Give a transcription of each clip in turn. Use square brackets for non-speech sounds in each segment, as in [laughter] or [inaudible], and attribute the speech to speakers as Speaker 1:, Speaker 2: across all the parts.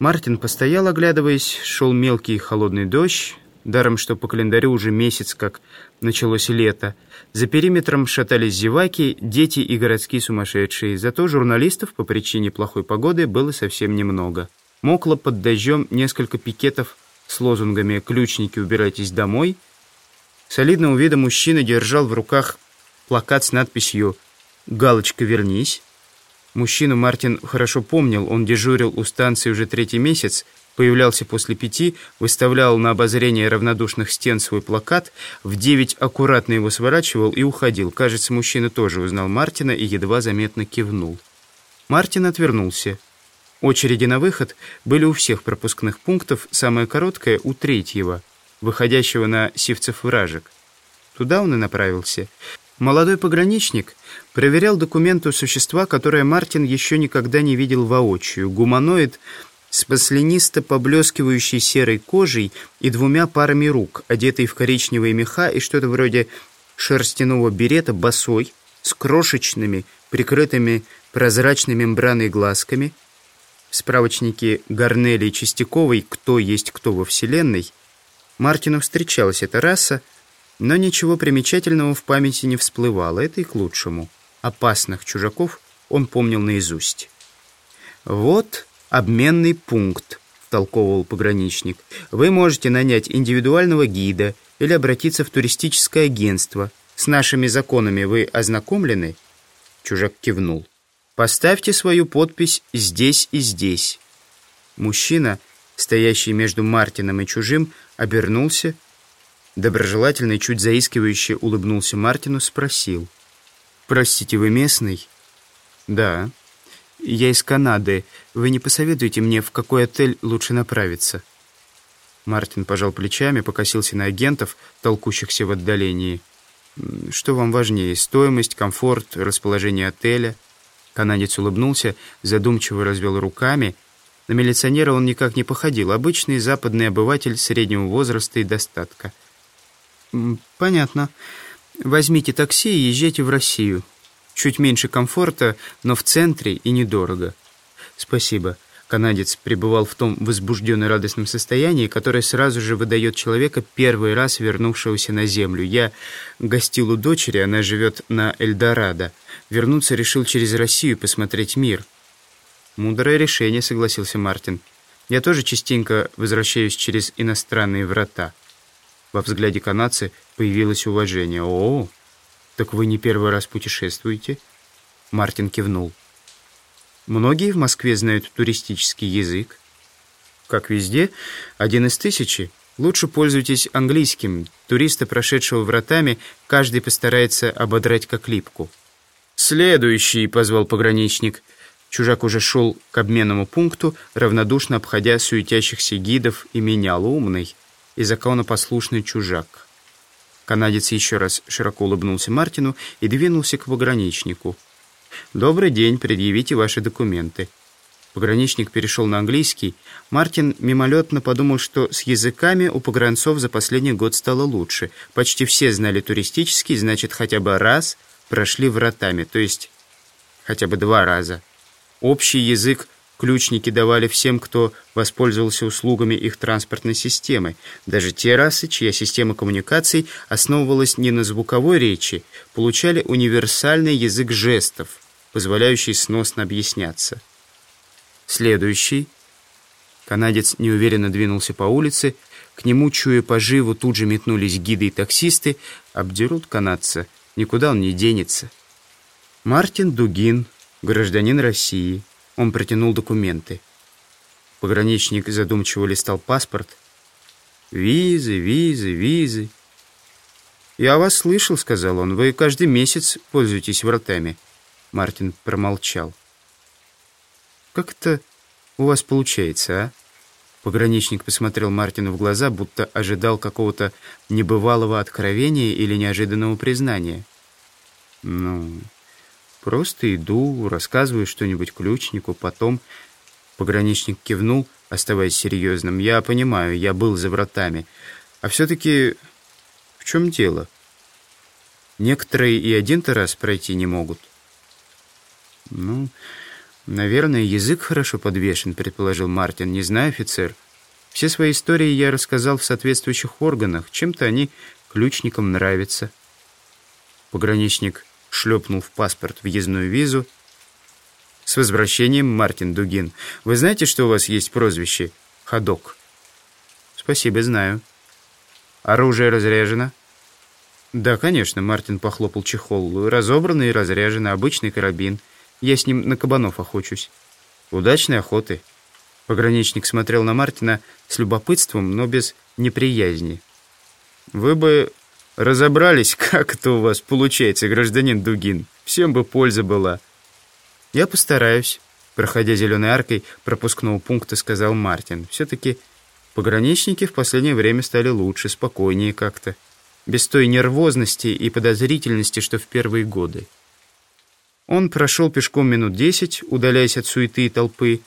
Speaker 1: Мартин постоял, оглядываясь, шел мелкий холодный дождь, даром что по календарю уже месяц, как началось лето. За периметром шатались зеваки, дети и городские сумасшедшие. Зато журналистов по причине плохой погоды было совсем немного. Мокло под дождем несколько пикетов с лозунгами «Ключники, убирайтесь домой». Солидного вида мужчина держал в руках плакат с надписью «Галочка, вернись». Мужчину Мартин хорошо помнил, он дежурил у станции уже третий месяц, появлялся после пяти, выставлял на обозрение равнодушных стен свой плакат, в девять аккуратно его сворачивал и уходил. Кажется, мужчина тоже узнал Мартина и едва заметно кивнул. Мартин отвернулся. Очереди на выход были у всех пропускных пунктов, самая короткая — у третьего, выходящего на Сивцев-Вражек. Туда он и направился. Молодой пограничник проверял документы существа, которое Мартин еще никогда не видел воочию. Гуманоид с маслянисто поблескивающей серой кожей и двумя парами рук, одетый в коричневые меха и что-то вроде шерстяного берета, босой, с крошечными, прикрытыми прозрачной мембраной глазками. В справочнике Гарнелли и Чистяковой «Кто есть кто во Вселенной» Мартину встречалась эта раса, но ничего примечательного в памяти не всплывало, это и к лучшему. Опасных чужаков он помнил наизусть. «Вот обменный пункт», — толковывал пограничник. «Вы можете нанять индивидуального гида или обратиться в туристическое агентство. С нашими законами вы ознакомлены?» Чужак кивнул. «Поставьте свою подпись здесь и здесь». Мужчина, стоящий между Мартином и чужим, обернулся, Доброжелательно чуть заискивающе улыбнулся Мартину, спросил. «Простите, вы местный?» «Да». «Я из Канады. Вы не посоветуете мне, в какой отель лучше направиться?» Мартин пожал плечами, покосился на агентов, толкущихся в отдалении. «Что вам важнее, стоимость, комфорт, расположение отеля?» Канадец улыбнулся, задумчиво развел руками. На милиционера он никак не походил. Обычный западный обыватель среднего возраста и достатка. «Понятно. Возьмите такси и езжайте в Россию. Чуть меньше комфорта, но в центре и недорого». «Спасибо». Канадец пребывал в том возбужденно радостном состоянии, которое сразу же выдает человека, первый раз вернувшегося на землю. Я гостил у дочери, она живет на Эльдорадо. Вернуться решил через Россию посмотреть мир. «Мудрое решение», — согласился Мартин. «Я тоже частенько возвращаюсь через иностранные врата». Во взгляде канадца появилось уважение. «О, так вы не первый раз путешествуете?» Мартин кивнул. «Многие в Москве знают туристический язык?» «Как везде, один из тысячи. Лучше пользуйтесь английским. Туриста, прошедшего вратами, каждый постарается ободрать как липку». «Следующий», — позвал пограничник. Чужак уже шел к обменному пункту, равнодушно обходя суетящихся гидов и менял умный и законопослушный чужак. Канадец еще раз широко улыбнулся Мартину и двинулся к пограничнику. «Добрый день, предъявите ваши документы». Пограничник перешел на английский. Мартин мимолетно подумал, что с языками у погранцов за последний год стало лучше. Почти все знали туристический, значит, хотя бы раз прошли вратами, то есть хотя бы два раза. Общий язык ключники давали всем, кто воспользовался услугами их транспортной системы. Даже те расы, чья система коммуникаций основывалась не на звуковой речи, получали универсальный язык жестов, позволяющий сносно объясняться. Следующий. Канадец неуверенно двинулся по улице. К нему, чуя поживу, тут же метнулись гиды и таксисты. Обдерут канадца. Никуда он не денется. Мартин Дугин, гражданин России. Он протянул документы. Пограничник задумчиво листал паспорт. «Визы, визы, визы». «Я вас слышал», — сказал он. «Вы каждый месяц пользуетесь вратами». Мартин промолчал. «Как это у вас получается, а?» Пограничник посмотрел Мартину в глаза, будто ожидал какого-то небывалого откровения или неожиданного признания. «Ну, Просто иду, рассказываю что-нибудь ключнику, потом... Пограничник кивнул, оставаясь серьезным. Я понимаю, я был за вратами. А все-таки в чем дело? Некоторые и один-то раз пройти не могут. Ну, «Наверное, язык хорошо подвешен», — предположил Мартин. «Не знаю, офицер. Все свои истории я рассказал в соответствующих органах. Чем-то они ключникам нравятся». Пограничник шлепнул в паспорт въездную визу. «С возвращением, Мартин Дугин. Вы знаете, что у вас есть прозвище? Ходок?» «Спасибо, знаю». «Оружие разряжено?» «Да, конечно», — Мартин похлопал чехол. «Разобранный и разряженный, обычный карабин». Я с ним на кабанов охочусь. Удачной охоты. Пограничник смотрел на Мартина с любопытством, но без неприязни. Вы бы разобрались, [laughs] как это у вас получается, гражданин Дугин. Всем бы польза была. Я постараюсь. Проходя зеленой аркой пропускного пункта, сказал Мартин. Все-таки пограничники в последнее время стали лучше, спокойнее как-то. Без той нервозности и подозрительности, что в первые годы. Он прошел пешком минут десять, удаляясь от суеты и толпы,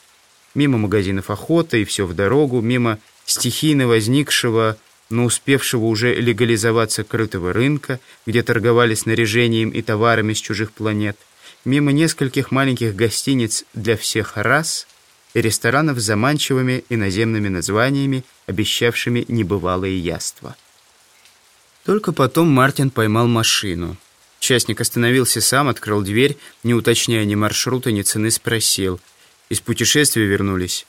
Speaker 1: мимо магазинов охоты и все в дорогу, мимо стихийно возникшего, но успевшего уже легализоваться крытого рынка, где торговали снаряжением и товарами с чужих планет, мимо нескольких маленьких гостиниц для всех рас и ресторанов с заманчивыми иноземными названиями, обещавшими небывалые яства. Только потом Мартин поймал машину — Частник остановился сам, открыл дверь, не уточняя ни маршрута, ни цены, спросил. «Из путешествия вернулись?»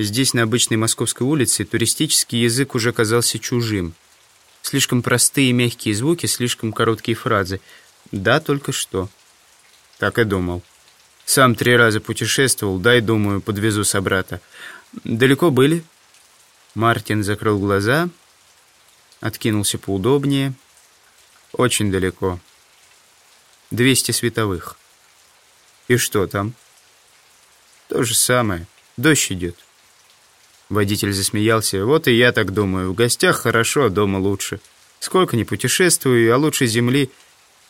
Speaker 1: Здесь, на обычной московской улице, туристический язык уже казался чужим. Слишком простые мягкие звуки, слишком короткие фразы. «Да, только что». Так и думал. Сам три раза путешествовал, дай, думаю, подвезу собрата. Далеко были? Мартин закрыл глаза, откинулся поудобнее. Очень далеко. 200 световых. И что там? То же самое. Дождь идет. Водитель засмеялся. Вот и я так думаю. В гостях хорошо, а дома лучше. Сколько ни путешествую, а лучше земли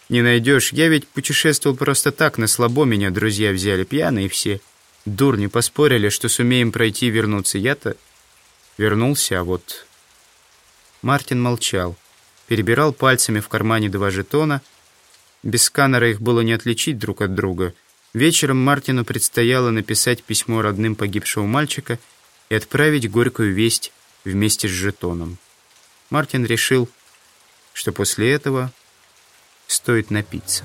Speaker 1: не найдешь. Я ведь путешествовал просто так, на слабо меня друзья взяли, пьяные все. Дурни поспорили, что сумеем пройти и вернуться. Я-то вернулся, а вот... Мартин молчал, перебирал пальцами в кармане два жетона — без сканера их было не отличить друг от друга. Вечером Мартину предстояло написать письмо родным погибшего мальчика и отправить горькую весть вместе с жетоном. Мартин решил, что после этого стоит напиться.